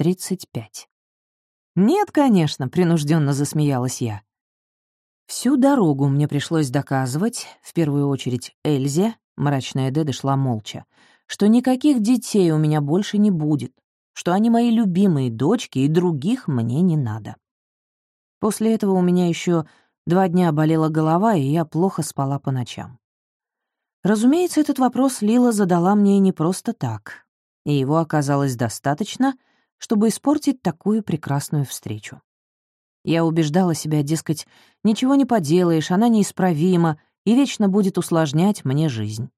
35. «Нет, конечно», — принужденно засмеялась я. Всю дорогу мне пришлось доказывать, в первую очередь Эльзе, мрачная Деда шла молча, что никаких детей у меня больше не будет, что они мои любимые дочки, и других мне не надо. После этого у меня еще два дня болела голова, и я плохо спала по ночам. Разумеется, этот вопрос Лила задала мне не просто так, и его оказалось достаточно, чтобы испортить такую прекрасную встречу. Я убеждала себя, дескать, ничего не поделаешь, она неисправима и вечно будет усложнять мне жизнь.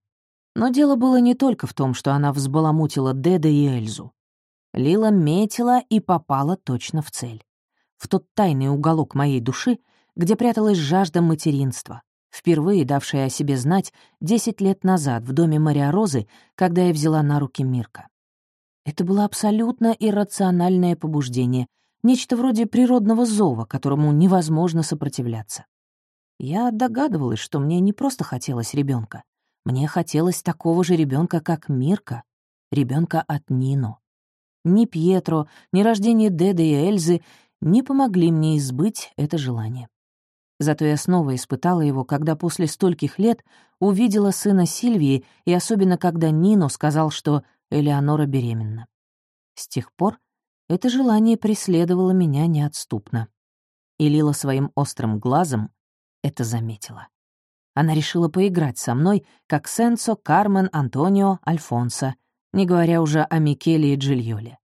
Но дело было не только в том, что она взбаламутила Деда и Эльзу. Лила метила и попала точно в цель. В тот тайный уголок моей души, где пряталась жажда материнства, впервые давшая о себе знать десять лет назад в доме Мария Розы, когда я взяла на руки Мирка. Это было абсолютно иррациональное побуждение, нечто вроде природного зова, которому невозможно сопротивляться. Я догадывалась, что мне не просто хотелось ребенка, мне хотелось такого же ребенка, как Мирка, ребенка от Нино. Ни Пьетро, ни рождение Деда и Эльзы не помогли мне избыть это желание. Зато я снова испытала его, когда после стольких лет увидела сына Сильвии, и особенно когда Нино сказал, что Элеонора беременна. С тех пор это желание преследовало меня неотступно. И Лила своим острым глазом это заметила. Она решила поиграть со мной, как Сенцо, Кармен, Антонио, Альфонсо, не говоря уже о Микеле и Джильоле.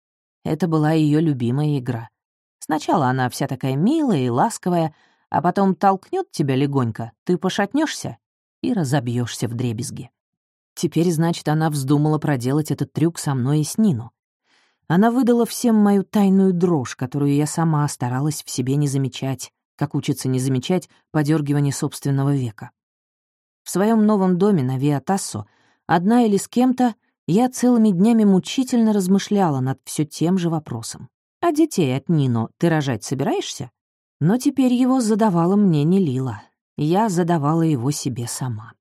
Это была ее любимая игра. Сначала она вся такая милая и ласковая, а потом толкнет тебя легонько, ты пошатнешься и разобьешься в дребезги. Теперь, значит, она вздумала проделать этот трюк со мной и с Нину. Она выдала всем мою тайную дрожь, которую я сама старалась в себе не замечать, как учится не замечать подергивание собственного века. В своем новом доме на Виатассо, одна или с кем-то, я целыми днями мучительно размышляла над все тем же вопросом. «А детей от Нино ты рожать собираешься?» Но теперь его задавала мне не Лила. Я задавала его себе сама.